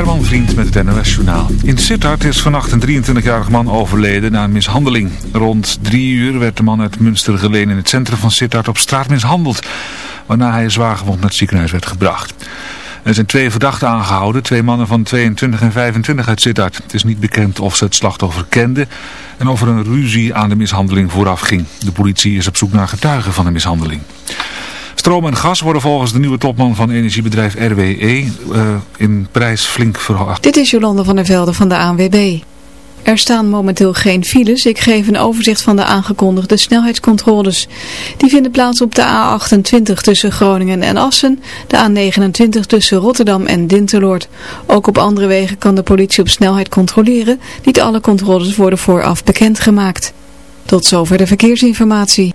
Herman Vriend met het NOS Journaal. In Sittard is vannacht een 23-jarig man overleden na een mishandeling. Rond drie uur werd de man uit Münster geleen in het centrum van Sittard op straat mishandeld. Waarna hij zwaargewond naar het ziekenhuis werd gebracht. Er zijn twee verdachten aangehouden, twee mannen van 22 en 25 uit Sittard. Het is niet bekend of ze het slachtoffer kenden en of er een ruzie aan de mishandeling vooraf ging. De politie is op zoek naar getuigen van de mishandeling. Stroom en gas worden volgens de nieuwe topman van energiebedrijf RWE eh, in prijs flink verhoogd. Dit is Jolande van der Velde van de ANWB. Er staan momenteel geen files. Ik geef een overzicht van de aangekondigde snelheidscontroles. Die vinden plaats op de A28 tussen Groningen en Assen, de A29 tussen Rotterdam en Dinteloord. Ook op andere wegen kan de politie op snelheid controleren. Niet alle controles worden vooraf bekendgemaakt. Tot zover de verkeersinformatie.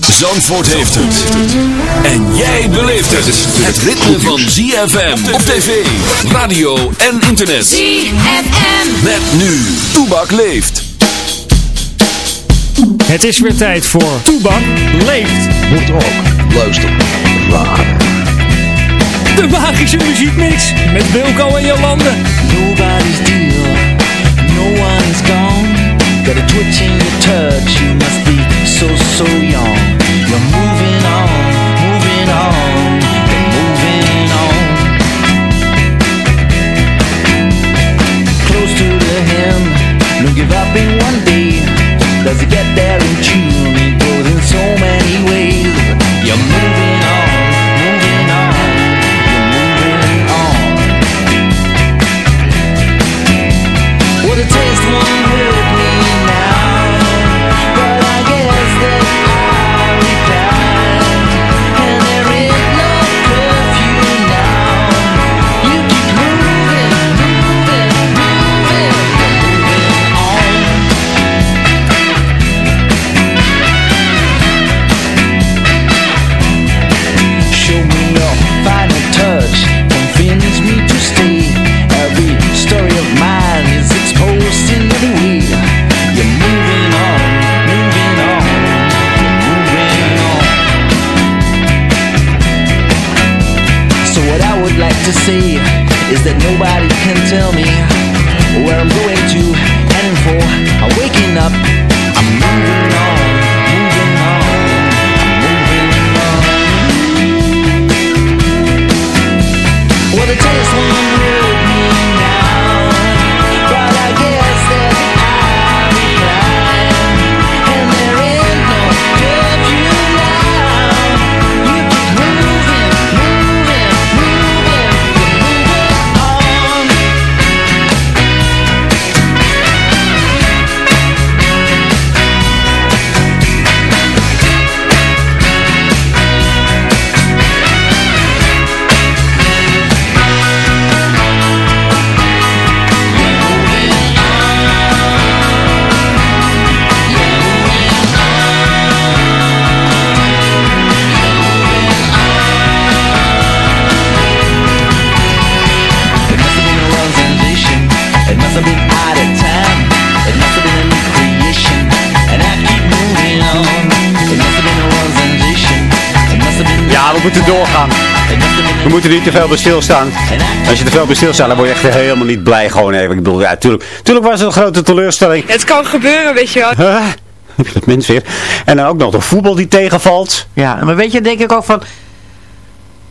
Zandvoort heeft het. En jij beleeft het. Het ritme van ZFM op tv, radio en internet. ZFM. Met nu. Toebak leeft. Het is weer tijd voor Toebak leeft. Moet ook luisteren naar de magische muziekmix met Wilco en Jolande. Nobody's deal, no one's gone. Got a twitch in your touch, you must be so, so young. You're moving on, moving on, you're moving on. Close to the hem, don't give up in one day. Does it get there in June? We moeten niet te veel bij stilstaan. Als je te veel bij stilstaat, dan word je echt helemaal niet blij. Gewoon even. Ik bedoel, ja, tuurlijk, tuurlijk was het een grote teleurstelling. Het kan gebeuren, weet je wel. Huh? Dat mens weer. En dan ook nog de voetbal die tegenvalt. Ja, maar weet je, denk ik ook van...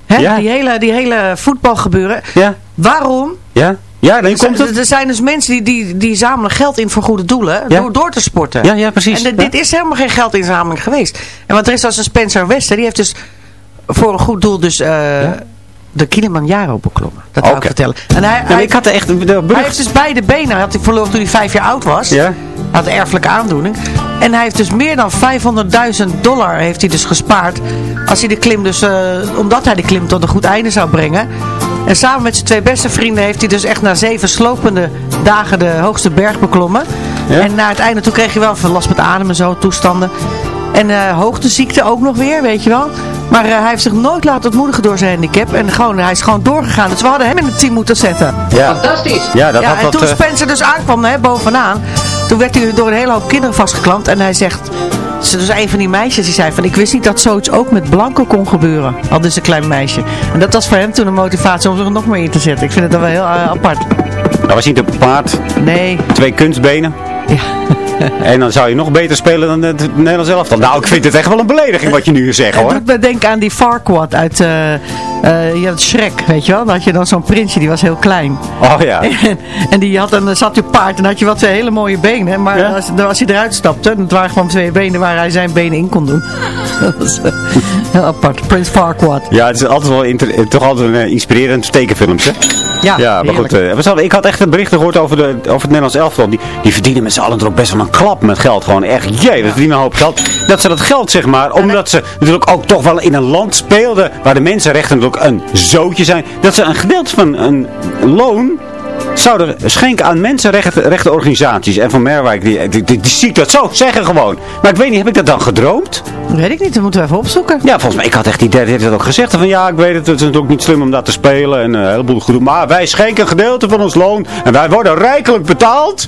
Hè? Ja. Die, hele, die hele voetbalgebeuren. Ja? Waarom? Ja? Ja, dan Er komt zijn, het. er zijn dus mensen die, die, die zamelen geld in voor goede doelen Ja. door, door te sporten. Ja, ja, precies. En de- Ja. dit is helemaal geen geldinzameling geweest. En want er is als een Spencer Wester, die heeft dus voor een goed doel dus eh, de Kilimanjaro beklommen. Dat wil ik vertellen. En hij, ik had er echt de hij heeft dus beide benen, had hij verloren toen hij vijf jaar oud was. Ja? Had een erfelijke aandoening. En hij heeft dus meer dan 500.000 dollar heeft hij dus gespaard. Als hij de klim dus, eh, omdat hij de klim tot een goed einde zou brengen. En samen met zijn twee beste vrienden heeft hij dus echt na zeven slopende dagen de hoogste berg beklommen. Ja? En na het einde toe kreeg hij wel veel last met adem en zo, toestanden. En eh, hoogteziekte ook nog weer, weet je wel. Maar eh, hij heeft zich nooit laten ontmoedigen door zijn handicap. En gewoon, hij is gewoon doorgegaan. Dus we hadden hem in het team moeten zetten. Ja. Ja, dat ja, had en wat... toen eh, Spencer dus aankwam hè, bovenaan, toen werd hij door een hele hoop kinderen vastgeklampt. En hij zegt, ze dus een van die meisjes die zei van, ik wist niet dat zoiets ook met blanken kon gebeuren. Al dus een klein meisje. En dat was voor hem toen een motivatie om zich er nog meer in te zetten. Ik vind het dan wel heel eh, apart. dat was niet een paard, Nee, twee kunstbenen. ja. En dan zou je nog beter spelen dan het Nederlands elftal. Nou, ik vind het echt wel een belediging wat je nu zegt Het hoor. me denken aan die Farquaad uit uh, uh, ja, Shrek, weet je wel. Dan had je dan zo'n prinsje, die was heel klein. Oh ja. En, en die had dan zat je op paard en had je wat twee hele mooie benen. Maar Ja. als, als hij eruit stapte, het waren gewoon twee benen waar hij zijn benen in kon doen. Dat was eh, heel apart. Prins Farquaad. Ja, het is altijd wel toch altijd een eh, inspirerend tekenfilms, hè? Ja, Ja, maar goed. we zouden- ik had echt een bericht gehoord over, de, over het Nederlands elftal. Die, die verdienen met z'n allen er ook best wel een klap met geld. Gewoon echt, jee, we verdienen een hoop geld. Dat ze dat geld, zeg maar, omdat ze natuurlijk ook toch wel in een land speelden waar de mensenrechten natuurlijk een zootje zijn. Dat ze een gedeelte van een loon zouden schenken aan mensenrechtenorganisaties. En Van Merwijk, die, die, die, die zie ik dat zo zeggen gewoon. Maar ik weet niet, heb ik dat dan gedroomd? Weet ik niet, dat moeten we even opzoeken. Ja, volgens mij, ik had echt die derde heeft dat ook gezegd. Van ja, ik weet het, het is natuurlijk niet slim om dat te spelen en eh, een heleboel gedoe. Maar wij schenken een gedeelte van ons loon en wij worden rijkelijk betaald.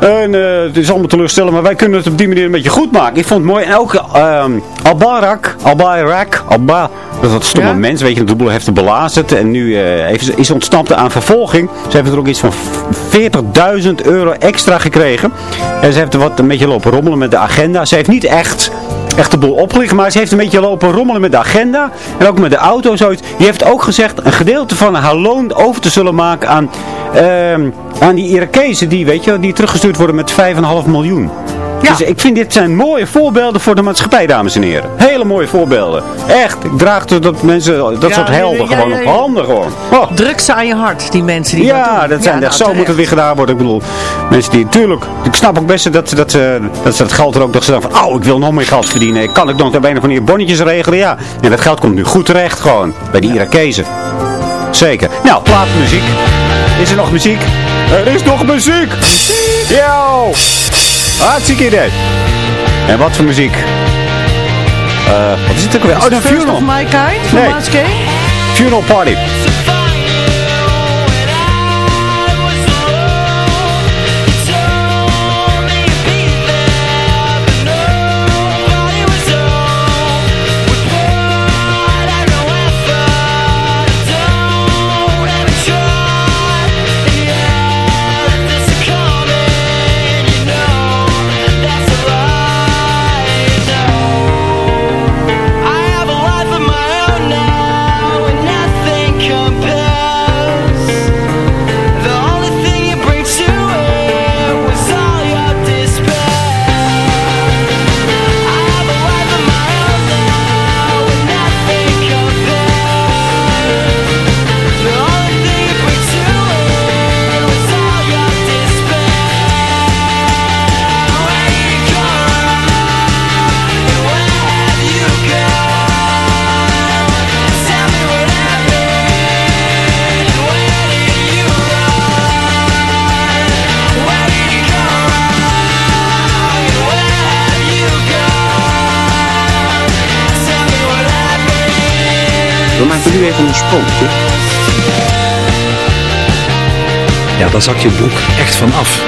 En eh, het is allemaal teleurstellend, maar wij kunnen het op die manier een beetje goed maken. Ik vond het mooi. En ook ehm Albarak, Albarak, Alba, dat is dat stomme Ja? mens, weet je, de boel heeft te belazerd. En nu eh, heeft is ontsnapt aan vervolging. Ze heeft er ook iets van 40.000 euro extra gekregen. En ze heeft wat een beetje lopen rommelen met de agenda. Ze heeft niet echt echt de boel opgelicht. Maar ze heeft een beetje lopen rommelen met de agenda. En ook met de auto. Zoiets. Die heeft ook gezegd een gedeelte van haar loon over te zullen maken aan, ehm, aan die Irakezen. Die, weet je, die teruggestuurd worden met 5,5 miljoen. Ja. Dus ik vind dit zijn mooie voorbeelden voor de maatschappij, dames en heren. Hele mooie voorbeelden. Echt, ik draag dat dat mensen, dat soort helden gewoon op handen gewoon. Oh. Druk ze aan je hart, die mensen die Ja, dat doen. dat zijn Ja, echt, nou, zo moet het weer gedaan worden. Ik bedoel, mensen die, tuurlijk, ik snap ook best dat, ze- dat, ze, dat ze dat geld er ook nog zeggen van, oh, ik wil nog meer geld verdienen. Kan ik nog op een of andere bonnetjes regelen? Ja. En dat geld komt nu goed terecht gewoon, bij die Irakezen. Zeker. Nou, plaatmuziek. Is er nog muziek? Er is nog muziek! Yo! Hartstikke idee. En wat voor muziek? Eh, wat is het ook weer? Oh, de First funeral. of my kind van Nee. Funeral party. We maken nu even een sprongje. Ja, daar zak je broek echt van af.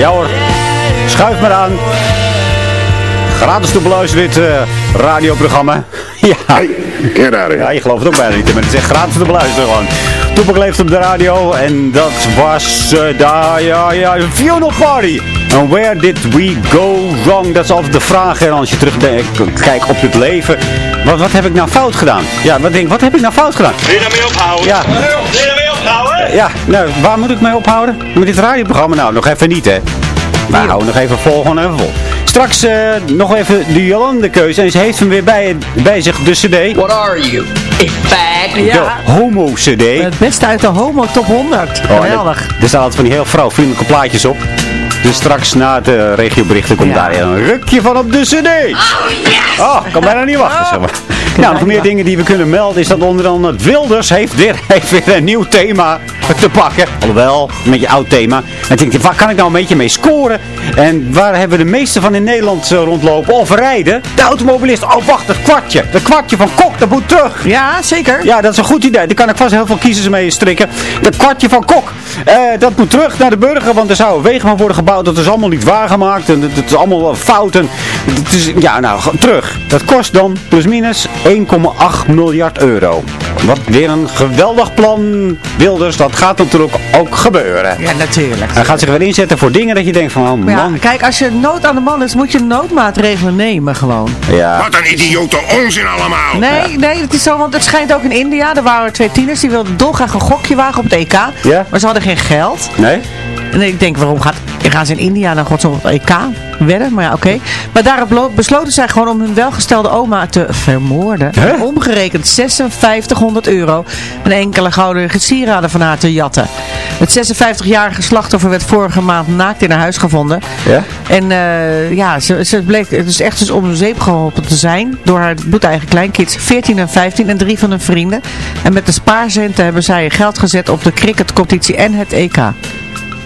Ja hoor, schuif maar aan. Gratis te beluisteren dit uh, radioprogramma. ja. Hey, ja, je gelooft het ook bijna niet, maar het is echt gratis te beluisteren gewoon. Toepak leeft op de radio en dat was uh, daar, ja, ja, funeral party. And where did we go wrong? Dat is altijd de vraag. En als je terugkijkt op het leven. Wat, wat heb ik nou fout gedaan? Ja, wat denk wat heb ik nou fout gedaan? Wil je daarmee ophouden? Ja. Ophouden? Ja, nou, waar moet ik mee ophouden? Met dit radioprogramma? Nou, nog even niet, hè. Maar hou nog even vol, gewoon even vol. Straks uh, nog even de Jolande keuze. En ze heeft hem weer bij, bij zich, de cd. What are you? A fag? Ja. De homo cd. Het beste uit de homo top 100. Oh, Geweldig. Er staan altijd van die heel vrouwvriendelijke plaatjes op. Dus straks na de regioberichten komt daar een rukje van op de cd. Oh, yes. Oh, kan bijna niet wachten, zeg maar. Nou, nog meer dingen die we kunnen melden is dat onder andere Wilders heeft weer, heeft weer een nieuw thema te pakken. Alhoewel, een beetje oud thema. En denk je, waar kan ik nou een beetje mee scoren? En waar hebben we de meeste van in Nederland uh, rondlopen of rijden? De automobilist. Oh, wacht, dat kwartje. Dat kwartje van Kok, dat moet terug. Ja, zeker. Ja, dat is een goed idee. Daar kan ik vast heel veel kiezers mee strikken. Dat kwartje van Kok, uh, dat moet terug naar de burger. Want er zouden wegen van worden gebouwd. Dat is allemaal niet waargemaakt. En dat is allemaal fouten. Het is, ja, nou, terug. Dat kost dan plus minus 1,8 miljard euro. Wat weer een geweldig plan, Wilders. Dat gaat natuurlijk ook gebeuren. Ja, natuurlijk. Hij gaat zich weer inzetten voor dingen dat je denkt van, oh man. Ja, kijk, als je nood aan de man is, moet je noodmaatregelen nemen gewoon. Ja. Wat een idiote onzin allemaal. Nee, nee, het is zo, want het schijnt ook in India. Er waren twee tieners die wilden dolgraag een gokje wagen op het EK. Ja. Maar ze hadden geen geld. Nee? En ik denk, waarom gaat, gaan ze in India dan godsnaam op EK wedden? Maar ja, oké. Okay. Maar daarop besloten zij gewoon om hun welgestelde oma te vermoorden. Huh? Omgerekend 5600 euro. En enkele gouden sieraden van haar te jatten. Het 56-jarige slachtoffer werd vorige maand naakt in haar huis gevonden. Ja? En uh, ja, ze, ze bleek het is echt dus om zeep geholpen te zijn door haar bloedeigen kleinkids, 14 en 15 en drie van hun vrienden. En met de spaarcenten hebben zij geld gezet op de cricketcompetitie en het EK.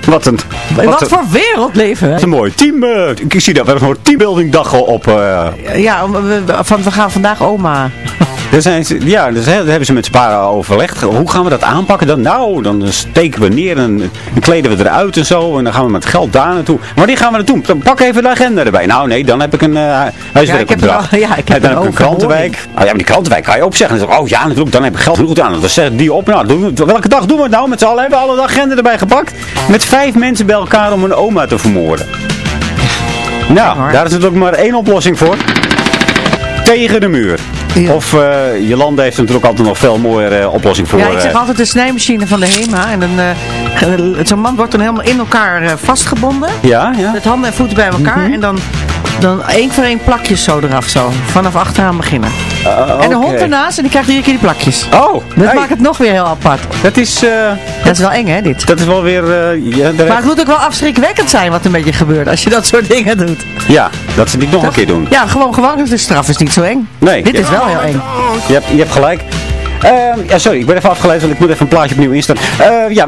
Wat een... Wat, wat een, voor wereld leven Wat een mooi team. Uh, ik zie dat we hebben een teambuilding dag op. Uh, ja, we, van, we gaan vandaag oma. Daar zijn ze, ja, dus, hè, hebben ze met sparen overlegd. Hoe gaan we dat aanpakken? Dan, nou, dan steken we neer en, en kleden we eruit en zo. En dan gaan we met geld daar naartoe. Maar die gaan we naartoe. Dan pak even de agenda erbij. Nou nee, dan heb ik een uh, huiswerkopdracht. Ja, ja, ik heb dan heb ik een krantenwijk. Oh, ja, maar die krantenwijk kan je opzeggen. Dan zeg, oh ja, natuurlijk, dan heb ik geld genoeg aan. Dan zeg die op. Nou, doen, welke dag doen we het nou? Met z'n allen hebben we alle agenda erbij gepakt. Met vijf mensen bij elkaar om een oma te vermoorden. Nou, daar is natuurlijk maar één oplossing voor. Tegen de muur. Ja. Of uh, Jolande heeft natuurlijk altijd nog veel mooiere uh, oplossing voor. Ja, ik zeg altijd de snijmachine van de HEMA. En dan uh, zo'n man wordt dan helemaal in elkaar vastgebonden. Ja, ja. Met handen en voeten bij elkaar. Mm -hmm. En dan, dan één voor één plakjes zo eraf zo. Vanaf achteraan beginnen. Uh, en de hond ernaast en die krijgt iedere keer die plakjes. Oh. Dat hey. maakt het nog weer heel apart. Dat is... dat is wel eng hè, dit. Dat is wel weer... ja, maar het moet ook wel afschrikwekkend zijn wat een beetje gebeurt als je dat soort dingen doet. Ja, dat ze dit nog dat, een keer doen. Ja, gewoon gewoon. De straf is niet zo eng. Nee. Dit is wel heel eng. Je hebt, je hebt gelijk. Uh, ja, sorry, ik ben even afgeleid, want ik moet even een plaatje opnieuw instaan. Uh, ja,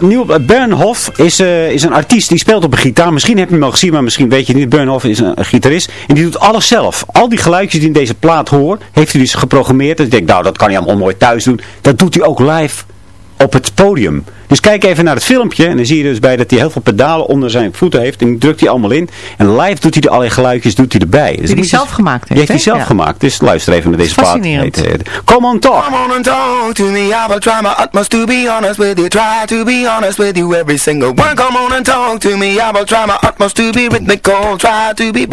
nieuw, Bernhoff is, uh, is een artiest die speelt op een gitaar. Misschien heb je hem al gezien, maar misschien weet je niet. Bernhoff is een, een, gitarist en die doet alles zelf. Al die geluidjes die in deze plaat hoor, heeft hij dus geprogrammeerd. Dus ik denk, nou, dat kan hij allemaal mooi thuis doen. Dat doet hij ook live op het podium. Dus kijk even naar het filmpje en dan zie je dus bij dat hij heel veel pedalen onder zijn voeten heeft. En die drukt hij allemaal in. En live doet hij er allerlei geluidjes doet hij erbij. Dus die hij zelf gemaakt heeft. Die heeft hij zelf ja. gemaakt. Dus luister even naar deze plaat. Fascinerend. Come on talk. Come on and talk to me. I will try my utmost to be honest with you. Try to be honest with you every single one. Come on and talk to me. I will try my utmost to be rhythmical. Try to be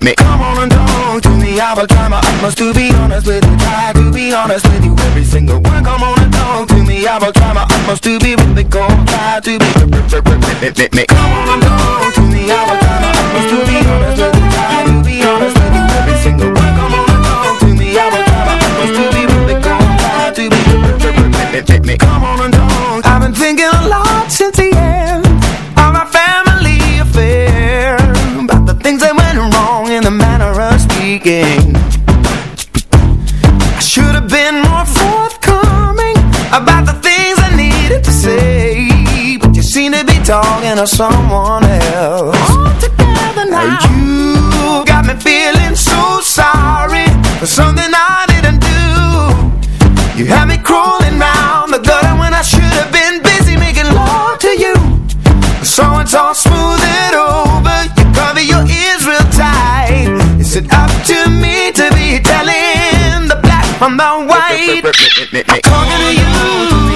me. Come on and talk to me. I will try my utmost to be honest with you. Try to be honest with you every single one. Come on and talk to me. I will try my utmost to be rhythmical. Try to be me. Come on talk to me. I will try my utmost to be honest with you. Try to be honest with you every single one. Come on talk to me. I will try my utmost to be rhythmical. Try to be me. Come on and talk. I've been thinking a lot since the end of our family affair about the things that went wrong in the manner of speaking. I should have been more forthcoming about the talking to someone else. All together now. You got me feeling so sorry for something I didn't do. You had me crawling round the gutter when I should have been busy making love to you. So it's all smooth it over. You cover your ears real tight. Is it up to me to be telling the black from the white? I'm talking to you.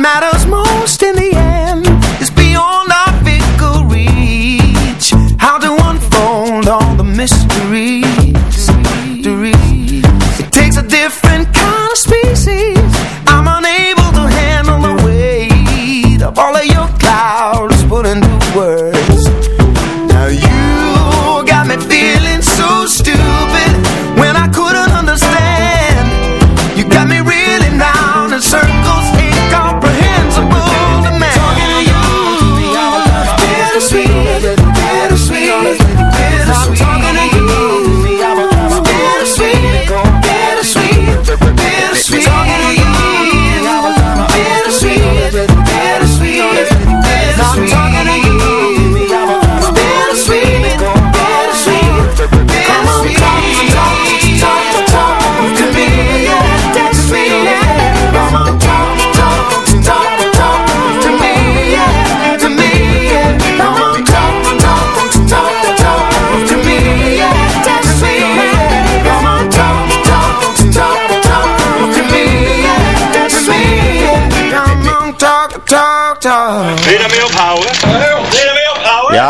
matter?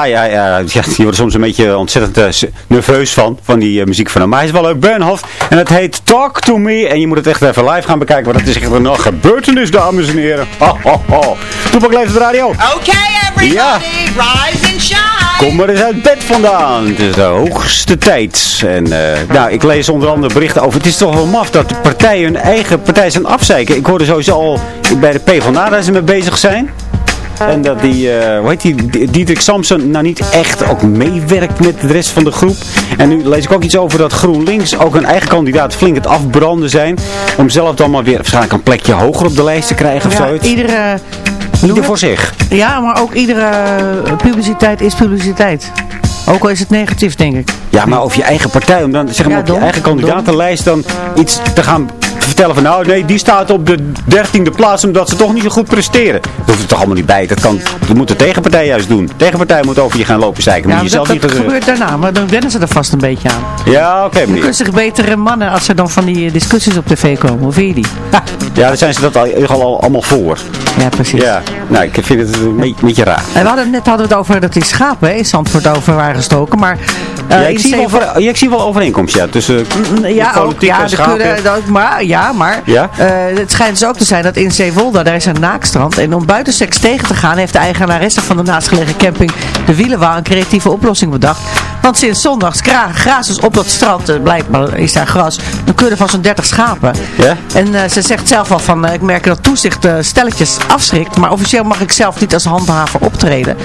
Ja, ja, ja, die worden soms een beetje ontzettend eh, nerveus van, van die eh, muziek van hem. Maar hij is wel leuk, Bernhoff. En het heet Talk To Me. En je moet het echt even live gaan bekijken, want het is echt een gebeurtenis, dames en heren. Ho, ho, ho. Toepak leeft de radio. Okay, everybody, Ja. rise and shine. Kom maar eens uit bed vandaan. Het is de hoogste tijd. En eh, nou, ik lees onder andere berichten over. Het is toch wel maf dat de partijen hun eigen partij zijn afzeiken. Ik hoorde sowieso al bij de PvdA dat ze mee bezig zijn. En dat die, eh hoe heet die, Diederik Samson nou niet echt ook meewerkt met de rest van de groep. En nu lees ik ook iets over dat GroenLinks ook een eigen kandidaat flink het afbranden zijn. Om zelf dan maar weer waarschijnlijk een plekje hoger op de lijst te krijgen of Ja, zoiets. iedere... Ieder voor zich. Ja, maar ook iedere eh, publiciteit is publiciteit. Ook al is het negatief, denk ik. Ja, maar over je eigen partij, om dan zeg maar Ja, op je eigen kandidatenlijst dan iets te gaan vertellen van nou nee, die staat op de dertiende plaats omdat ze toch niet zo goed presteren. Dat hoeft er toch allemaal niet bij. Dat, kan, dat moet de tegenpartij juist doen. De tegenpartij moet over je gaan lopen zeiken. Ja, je dat, gebeurt daarna, maar dan wennen ze er vast een beetje aan. Ja, oké meneer. kunt zich betere mannen als er dan van die eh, discussies op tv komen. Hoe vind je die? Ha, Ja, dan zijn ze dat al, al allemaal voor. Ja, precies. Ja, nou ik vind het een beetje, beetje raar. En we hadden net hadden we het over dat die schapen in Zandvoort over waren gestoken. Maar eh, ja, ik, zie wel, ja, ik zie wel overeenkomst ja, tussen Ja, de ook, politiek ja, en de schapen. kudde, dat, maar, ja, maar Ja? eh, het schijnt dus ook te zijn dat in Zeewolde, daar is een naakstrand. En om buitenseks tegen te gaan, heeft de eigenaresse van de naastgelegen camping de Wielenwaal een creatieve oplossing bedacht. Want sinds zondags gra grazen dus op dat strand, eh, blijkbaar is daar gras, een kudde van zo'n 30 schapen. Ja? En eh, ze zegt zelf al van, ik merk dat toezicht stelletjes afschrikt, maar officieel mag ik zelf niet als handhaver optreden.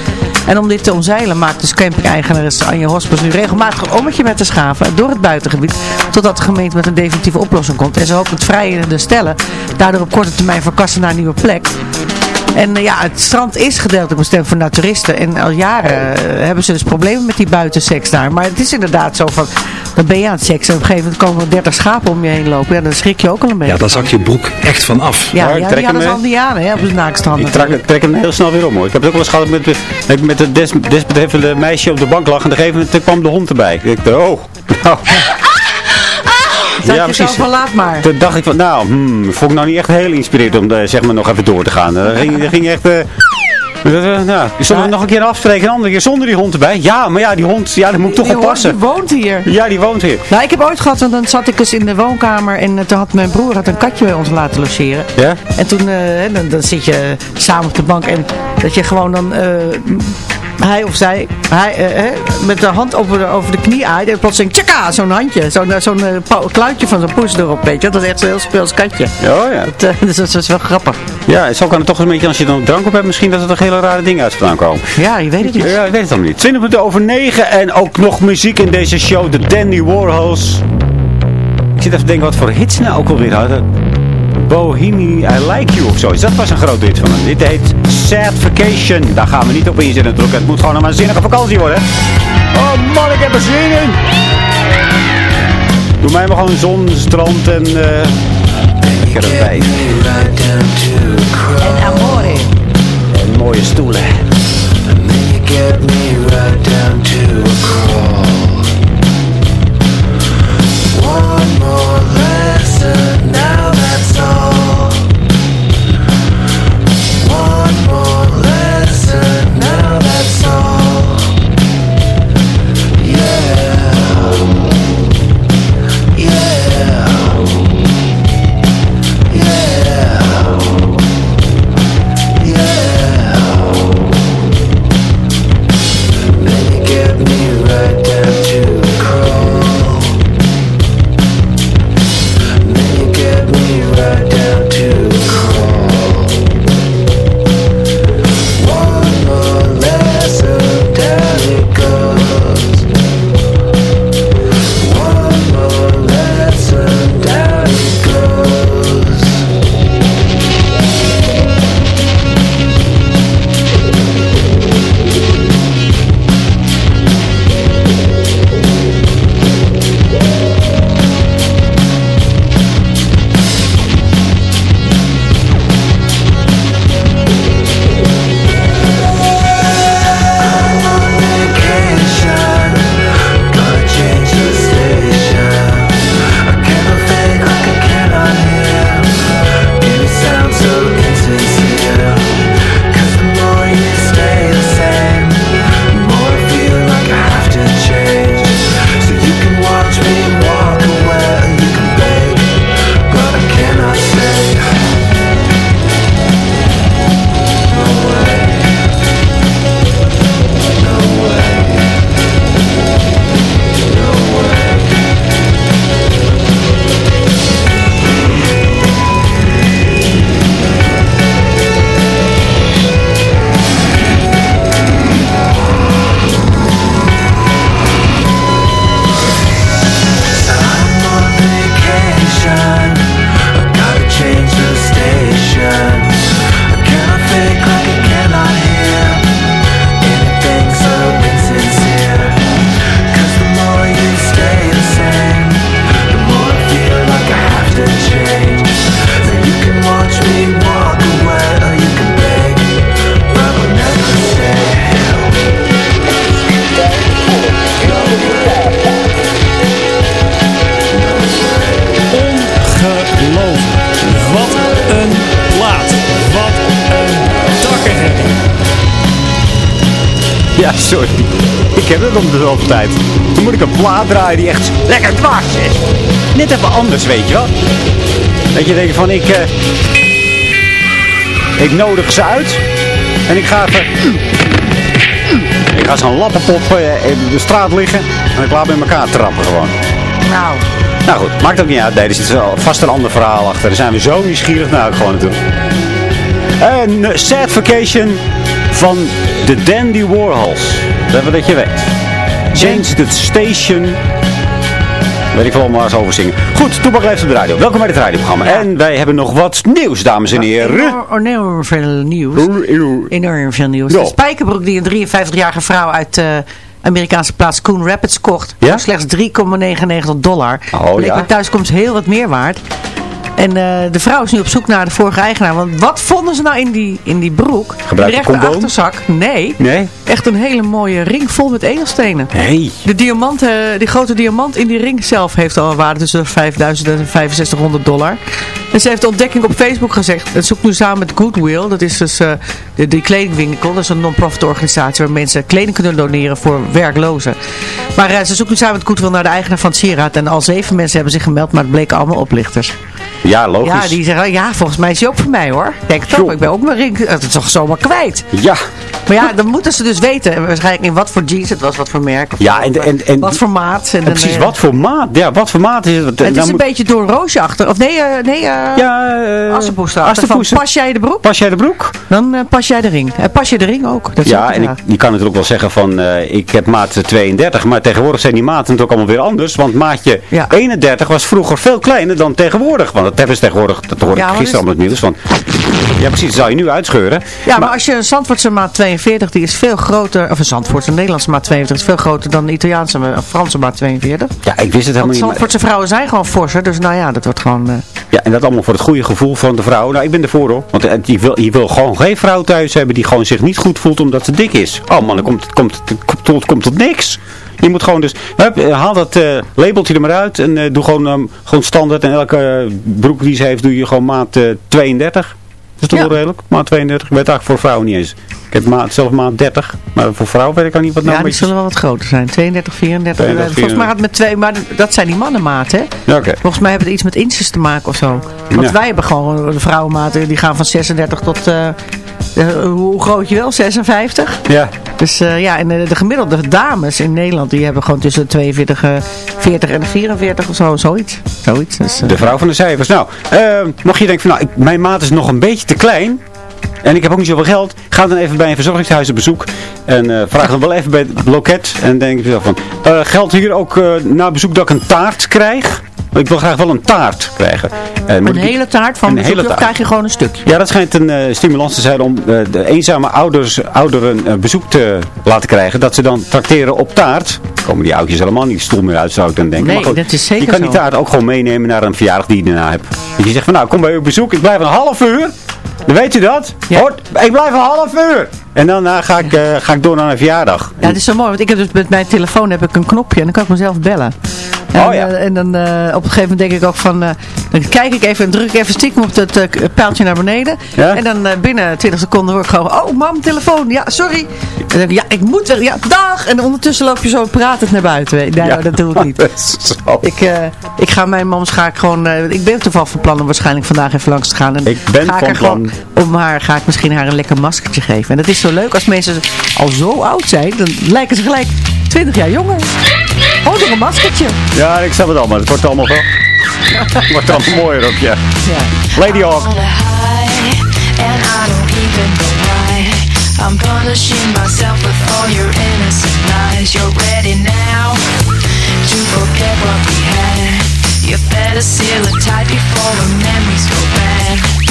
En om dit te omzeilen maakt dus camping-eigenares Anja Hospers nu regelmatig een ommetje met de schapen door het buitengebied, totdat de gemeente met een definitieve oplossing komt. En ze hoopt het vrijende stellen daardoor op korte termijn verkassen naar een nieuwe plek. En eh, ja, het strand is gedeeltelijk bestemd voor naturisten. En al jaren eh, hebben ze dus problemen met die buitenseks daar. Maar het is inderdaad zo van, dan ben je aan het seks en op een gegeven moment komen er 30 schapen om je heen lopen. Ja, dan schrik je ook al een beetje. Ja, dan zak je broek echt van af. Ja, Ja, ja, ik trek die hadden ze niet aan hè, op de naakstrand. Ik trek, trek hem heel snel weer om hoor. Ik heb het ook wel eens gehad met, de- met, met het des, desbetreffende meisje op de bank lag. En op een gegeven moment kwam de hond erbij. Ik dacht, oh. Nou. ja, precies. Van, laat maar. Toen dacht ik van, nou, hmm, vond ik nou niet echt heel inspirerend om eh, zeg maar nog even door te gaan. Dat ging, dat ging echt... eh, eh, nou, zullen we nog een keer afspreken, een andere keer zonder die hond erbij? Ja, maar ja, die hond, ja, daar moet ik toch Die op hond, passen. die woont hier. Ja, die woont hier. Nou, ik heb ooit gehad, want dan zat ik dus in de woonkamer en toen had mijn broer had een katje bij ons laten logeren. Ja? En toen, eh, dan, dan zit je samen op de bank en Dat je gewoon dan... eh, hij of zij, hij, eh, hè, met de hand over de, over de knie aait en plotseling tjaka, zo'n handje, zo'n eh, zo'n eh, kluitje van zo'n poes erop, weet je. Dat is echt zo'n heel speels katje. Oh ja. Dat, dus dat is wel grappig. Ja, zo kan het toch een beetje, als je dan drank op hebt, misschien dat er toch hele rare dingen uit vandaan komen. Ja, je weet het niet. Ja, ik weet het allemaal niet. 20 minuten over 9 en ook nog muziek in deze show, de Dandy Warhols. Ik zit even te denken wat voor hits nou ook alweer hadden. Bohemian I Like You of zoiets. Dat was een groot hit van hem. Dit heet Sad Vacation. Daar gaan we niet op inzetten natuurlijk. Het moet gewoon een waanzinnige vakantie worden. Oh man, ik heb er zin in. Doe mij maar gewoon zon, strand en... eh lekkere wijn. En amore. En mooie stoelen. Tijd. Dan moet ik een plaat draaien die echt lekker dwars is. Net even anders, weet je wel. Dat je denkt van, ik... eh, ik nodig ze uit. En ik ga even... Ik ga zo'n lappenpop eh, in de straat liggen. En ik laat met elkaar trappen gewoon. Nou. Nou goed, maakt ook niet uit. Nee, er zit wel vast een ander verhaal achter. Daar zijn we zo nieuwsgierig naar gewoon naartoe. En eh, Sad Vacation van de Dandy Warhols. Dat we dat je weet. Change the Station. Weet ik wel maar eens over zingen. Goed, Toepak leeft op de radio. Welkom bij het radioprogramma. En wij hebben nog wat nieuws, dames en heren. Enorm, veel nieuws. Enorm veel nieuws. De spijkerbroek die een 53-jarige vrouw uit de Amerikaanse plaats Coon Rapids kocht. Ja? Voor slechts 3,99 dollar. Oh, Bleek ja. thuiskomst heel wat meer waard. En eh, de vrouw is nu op zoek naar de vorige eigenaar. Want wat vonden ze nou in die, in die broek? Gebruik condoom? achterzak? Nee. Nee? Echt een hele mooie ring vol met edelstenen. Hey. De diamant, eh, die grote diamant in die ring zelf heeft al een waarde tussen de 5000 en 6500 dollar. En ze heeft de ontdekking op Facebook gezegd. En zoekt nu samen met Goodwill. Dat is dus uh, de, die kledingwinkel. Dat is een non-profit organisatie waar mensen kleding kunnen doneren voor werklozen. Maar uh, ze zoekt nu samen met Goodwill naar de eigenaar van het sieraad. En al zeven mensen hebben zich gemeld, maar het bleken allemaal oplichters. Ja, logisch. Ja, die zeggen, ja, volgens mij is hij ook voor mij hoor. Denk toch, ik ben ook mijn ring, het is toch zomaar kwijt. Ja. Maar ja, dan moeten ze dus weten, waarschijnlijk in wat voor jeans het was, wat voor merk. Ja, en, en, en wat voor maat. En, en precies, dan, wat voor maat. Ja, wat voor maat is het? Het is een beetje door roosje achter. Of nee, uh, nee uh, ja, uh, Assenpoes. Pas jij de broek? Pas jij de broek? Dan uh, pas jij de ring. En pas je de ring ook. Dat ja, en ik, je kan natuurlijk wel zeggen van, ik heb maat 32. Maar tegenwoordig zijn die maten natuurlijk allemaal weer anders. Want maatje ja. 31 was vroeger veel kleiner dan tegenwoordig. Want dat hebben ze tegenwoordig, dat hoorde ja, ik gisteren al met nieuws. Van, ja, precies, dat zou je nu uitscheuren. Ja, maar, maar als je een Zandvoortse maat 42, die is veel groter, of een Zandvoortse, een Nederlandse maat 42 is veel groter dan de Italiaanse of Franse maat 42. Ja, ik wist het helemaal niet. Zandvoortse vrouwen zijn gewoon forser, dus nou ja, dat wordt gewoon... Uh... Ja, en dat allemaal voor het goede gevoel van de vrouw. Nou, ik ben ervoor hoor. Want je wil, je wil gewoon geen vrouw thuis hebben die gewoon zich niet goed voelt omdat ze dik is. Oh man, dan komt het komt, komt, komt tot niks. Je moet gewoon dus, haal dat uh, labeltje er maar uit en uh, doe gewoon, um, gewoon standaard. En elke broek die ze heeft doe je gewoon maat 32. Dat is toch wel redelijk? Maat 32. Ik weet eigenlijk voor vrouwen niet eens. Ik heb maat, zelf maat 30. Maar voor vrouwen weet ik al niet wat nou Ja, die zullen wel wat groter zijn. 32, 34. 32, Volgens mij had het met twee, maar dat zijn die mannenmaten. hè? Ja, okay. Volgens mij hebben het iets met inches te maken of zo. Want ja. wij hebben gewoon de vrouwenmaten, die gaan van 36 tot... Uh, hoe groot je wel? 56? Ja. Dus uh, ja, en de, de, gemiddelde dames in Nederland, die hebben gewoon tussen de 42, uh, 40 en de 44 of zo, zoiets. zoiets dus. De vrouw van de cijfers. Nou, mocht je denken van, nou, ik, mijn maat is nog een beetje te klein... En ik heb ook niet zoveel geld. Ga dan even bij een verzorgingshuis op bezoek. En uh, vraag dan wel even bij het loket. En denk je van, uh, geldt hier ook uh, na bezoek dat ik een taart krijg? Ik wil graag wel een taart krijgen. een hele taart van bezoek, of krijg je gewoon een stukje? Ja, dat schijnt een uh, stimulans te zijn om uh, de eenzame ouders, ouderen bezoek te laten krijgen. Dat ze dan tracteren op taart. Komen die oudjes helemaal niet stoel meer uit, zou ik dan denken. Nee, goed, dat is zeker Je kan die taart ook gewoon meenemen naar een verjaardag die je daarna hebt. Dat je zegt van nou, kom bij uw bezoek. Ik blijf een half uur. Dan weet u dat? Ja. Hoort, ik blijf een half uur. En daarna ga ik, uh, ga ik door naar een verjaardag. Ja, dat is zo mooi. Want ik heb dus met mijn telefoon heb ik een knopje. En dan kan ik mezelf bellen. En, oh ja. uh, en dan uh, op een gegeven moment denk ik ook van... dan kijk ik even en druk ik even stiekem op het pijltje naar beneden. Ja? En dan binnen 20 seconden hoor ik gewoon... Oh, mam, telefoon. Ja, sorry. En dan denk ik, ja, ik moet weg. Ja, dag. En ondertussen loop je zo pratend naar buiten. Nee, ja. dat doe ik niet. ik, ik ga mijn mams ga ik gewoon... ik ben toevallig van plan om waarschijnlijk vandaag even langs te gaan. En ik ben ga van ik plan. Gewoon, om haar ga ik misschien haar een lekker maskertje geven. En dat is zo leuk als mensen al zo oud zijn. Dan lijken ze gelijk 20 jaar jonger. Oh, nog een maskertje. Ja, ik snap het allemaal. Het wordt allemaal wel... Het wordt allemaal mooier ook, ja. ja. Lady Hawk. I'm punishing myself with all your innocent lies You're ready now to forget what we had You better seal it tight before the memories go bad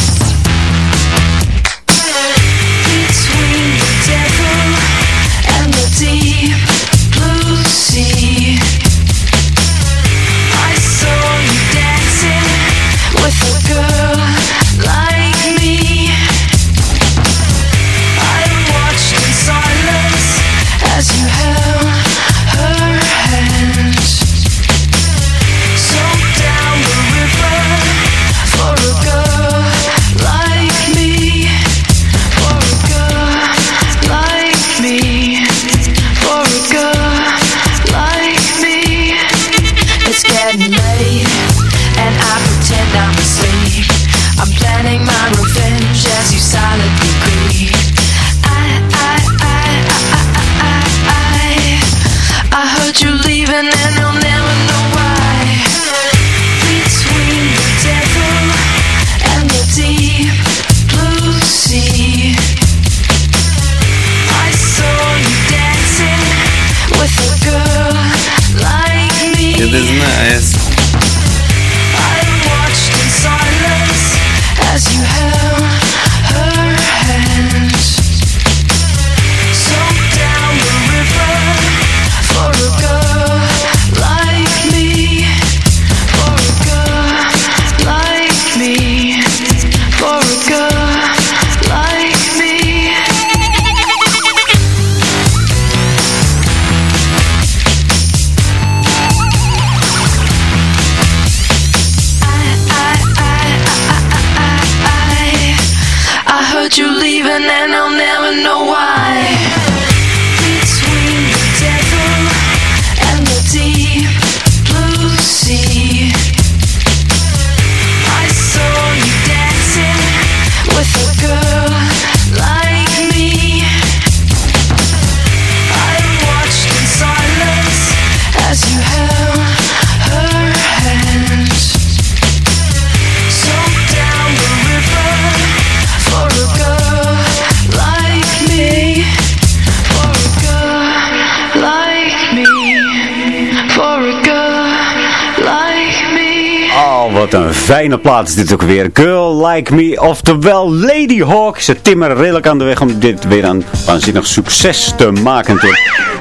fijne plaat is dit ook weer. Girl Like Me, oftewel Lady Hawk. Ze timmeren redelijk aan de weg om dit weer een waanzinnig succes te maken.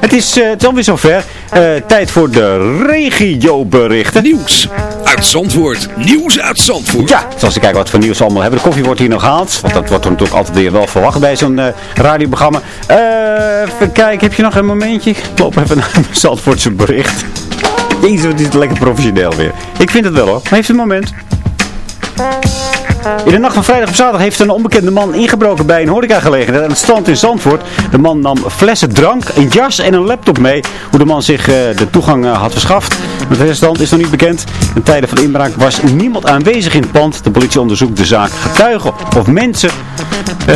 Het is, uh, het is alweer zover. Eh, tijd voor de regioberichten. Nieuws uit Zandvoort. Nieuws uit Zandvoort. Ja, zoals ik kijken wat voor nieuws allemaal hebben. De koffie wordt hier nog gehaald. Want dat wordt er natuurlijk altijd weer wel verwacht bij zo'n eh, radioprogramma. Eh, even kijken, heb je nog een momentje? Ik loop even naar Zandvoortse bericht. Jezus, wat is het lekker professioneel weer. Ik vind het wel hoor. Maar heeft een moment. Bye. In de nacht van vrijdag op zaterdag heeft een onbekende man ingebroken bij een horecagelegenheid aan het strand in Zandvoort. De man nam flessen drank, een jas en een laptop mee. Hoe de man zich uh, de toegang uh, had verschaft. Het restaurant is nog niet bekend. In tijden van de inbraak was niemand aanwezig in het pand. De politie onderzoekt de zaak. Getuigen of mensen uh,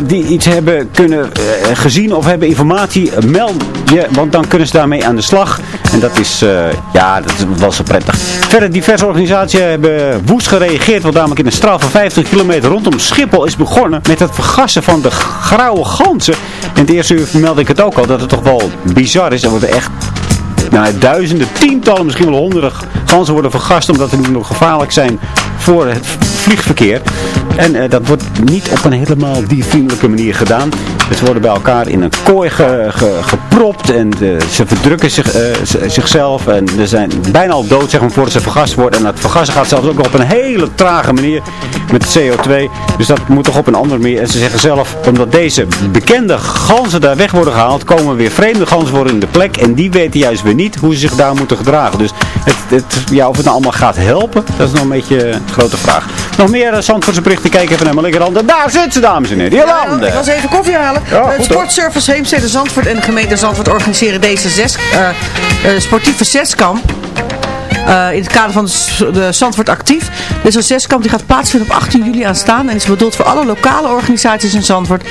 die iets hebben kunnen gezien of hebben informatie, meld je, want dan kunnen ze daarmee aan de slag. En dat is, ja, dat wel zo prettig. Verder, diverse organisaties hebben woest gereageerd, want namelijk in een straal van 50 kilometer rondom Schiphol is begonnen met het vergassen van de grauwe ganzen. En het eerste uur vermeldde ik het ook al, dat het toch wel bizar is. Er worden echt nou, duizenden, tientallen, misschien wel honderden ganzen worden vergast omdat die nog gevaarlijk zijn voor het vliegverkeer. En uh, dat wordt niet op een helemaal diervriendelijke manier gedaan. Ze worden bij elkaar in een kooi ge, ge, gepropt en uh, ze verdrukken zich, uh, zichzelf en ze zijn bijna al dood zeg maar, voordat ze vergast worden. En dat vergassen gaat zelfs ook nog op een hele trage manier met CO2. Dus dat moet toch op een andere manier. En ze zeggen zelf, omdat deze bekende ganzen daar weg worden gehaald, komen weer vreemde ganzen voor in de plek. En die weten juist weer niet hoe ze zich daar moeten gedragen. Dus het, ja, of het nou allemaal gaat helpen, dat is nog een beetje een grote vraag. Nog meer uh, Zandvoortse berichten, kijk even naar mijn linkerhand. En daar zit ze, dames en heren. Jolande. Ja, ik was even koffie halen. Ja, het Sportservice Heemstede Zandvoort en de gemeente Zandvoort organiseren deze zes, uh, uh, sportieve zeskamp. Uh, in het kader van de, de Zandvoort Actief. Is een zeskamp die gaat plaatsvinden op 18 juli aanstaan. En is bedoeld voor alle lokale organisaties in Zandvoort.